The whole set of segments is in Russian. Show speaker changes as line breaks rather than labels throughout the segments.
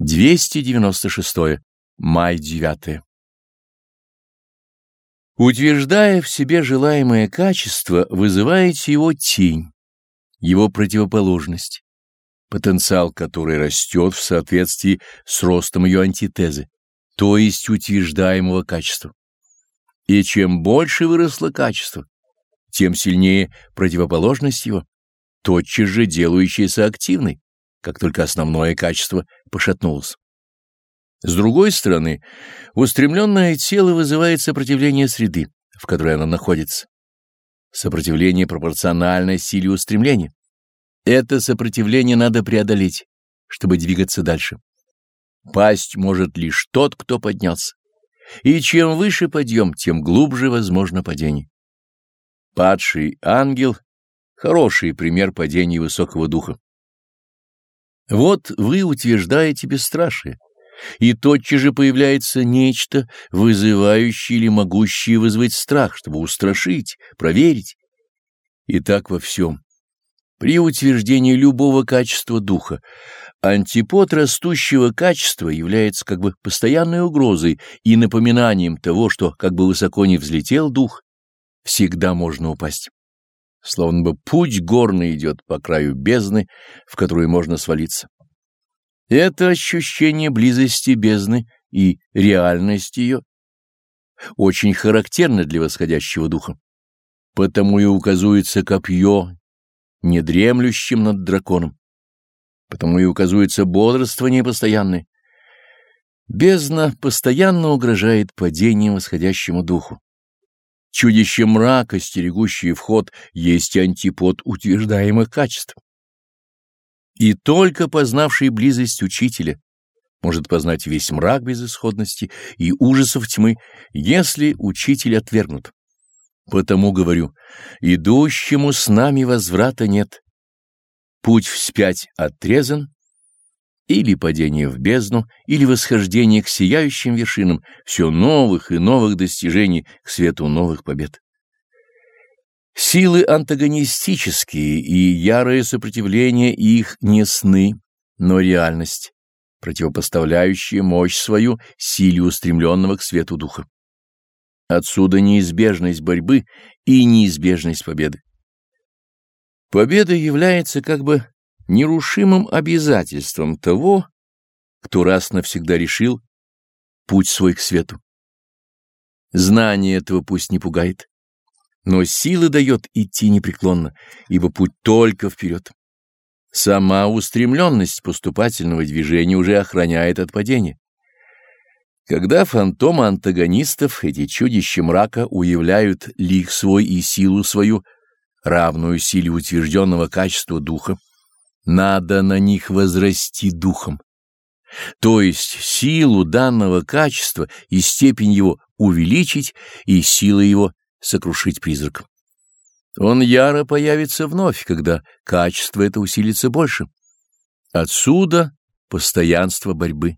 296. Май 9. Утверждая в себе желаемое качество, вызываете его тень, его противоположность, потенциал которой растет в соответствии с ростом ее антитезы, то есть утверждаемого качества. И чем больше выросло качество, тем сильнее противоположность его, тотчас же делающаяся активной, как только основное качество пошатнулось. С другой стороны, устремленное тело вызывает сопротивление среды, в которой оно находится. Сопротивление пропорциональной силе устремления. Это сопротивление надо преодолеть, чтобы двигаться дальше. Пасть может лишь тот, кто поднялся. И чем выше подъем, тем глубже возможно падение. Падший ангел — хороший пример падения высокого духа. Вот вы утверждаете бесстрашие, и тотчас же появляется нечто, вызывающее или могущее вызвать страх, чтобы устрашить, проверить. И так во всем. При утверждении любого качества духа антипод растущего качества является как бы постоянной угрозой и напоминанием того, что, как бы высоко ни взлетел дух, всегда можно упасть. Словно бы путь горный идет по краю бездны, в которую можно свалиться. Это ощущение близости бездны и реальность ее очень характерно для восходящего духа. Потому и указывается копье, недремлющим над драконом. Потому и указывается бодрствование постоянное. Бездна постоянно угрожает падением восходящему духу. Чудище мрака, стерегущее вход, есть антипод утверждаемых качеств. И только познавший близость учителя может познать весь мрак безысходности и ужасов тьмы, если учитель отвергнут. Потому говорю, идущему с нами возврата нет. Путь вспять отрезан, или падение в бездну, или восхождение к сияющим вершинам все новых и новых достижений к свету новых побед. Силы антагонистические и ярое сопротивление их не сны, но реальность, противопоставляющая мощь свою силе устремленного к свету духа. Отсюда неизбежность борьбы и неизбежность победы. Победа является как бы нерушимым обязательством того, кто раз навсегда решил путь свой к свету. Знание этого пусть не пугает но силы дает идти непреклонно, ибо путь только вперед. Сама устремленность поступательного движения уже охраняет от падения. Когда фантомы антагонистов, эти чудища мрака, уявляют лик свой и силу свою, равную силе утвержденного качества духа, надо на них возрасти духом. То есть силу данного качества и степень его увеличить, и силы его сокрушить призрак. Он яро появится вновь, когда качество это усилится больше. Отсюда постоянство борьбы,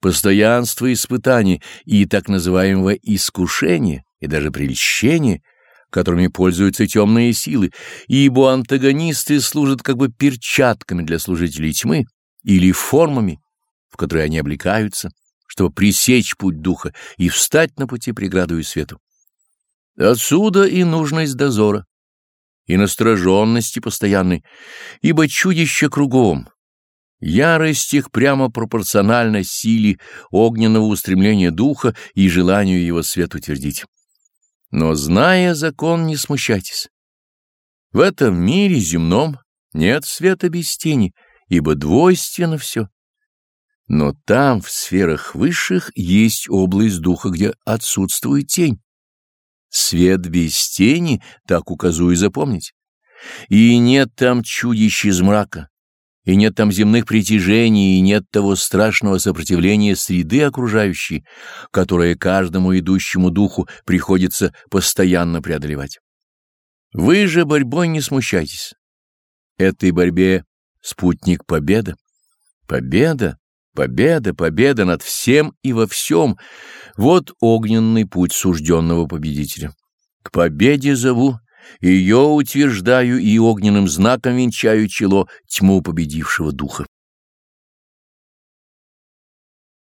постоянство испытаний и так называемого искушения и даже прельщения, которыми пользуются темные силы, ибо антагонисты служат как бы перчатками для служителей тьмы или формами, в которые они облекаются, чтобы пресечь путь духа и встать на пути преграду и свету. Отсюда и нужность дозора, и настороженности постоянной, ибо чудище кругом. Ярость их прямо пропорциональна силе огненного устремления духа и желанию его свет утвердить. Но, зная закон, не смущайтесь. В этом мире земном нет света без тени, ибо двойственно все. Но там, в сферах высших, есть область духа, где отсутствует тень. Свет без тени, так указу и запомнить. И нет там чудищ из мрака, и нет там земных притяжений, и нет того страшного сопротивления среды окружающей, которое каждому идущему духу приходится постоянно преодолевать. Вы же борьбой не смущайтесь. Этой борьбе спутник победа. Победа Победа, победа над всем и во всем — вот огненный путь сужденного победителя. К победе зову, ее утверждаю и огненным знаком венчаю чело тьму победившего духа.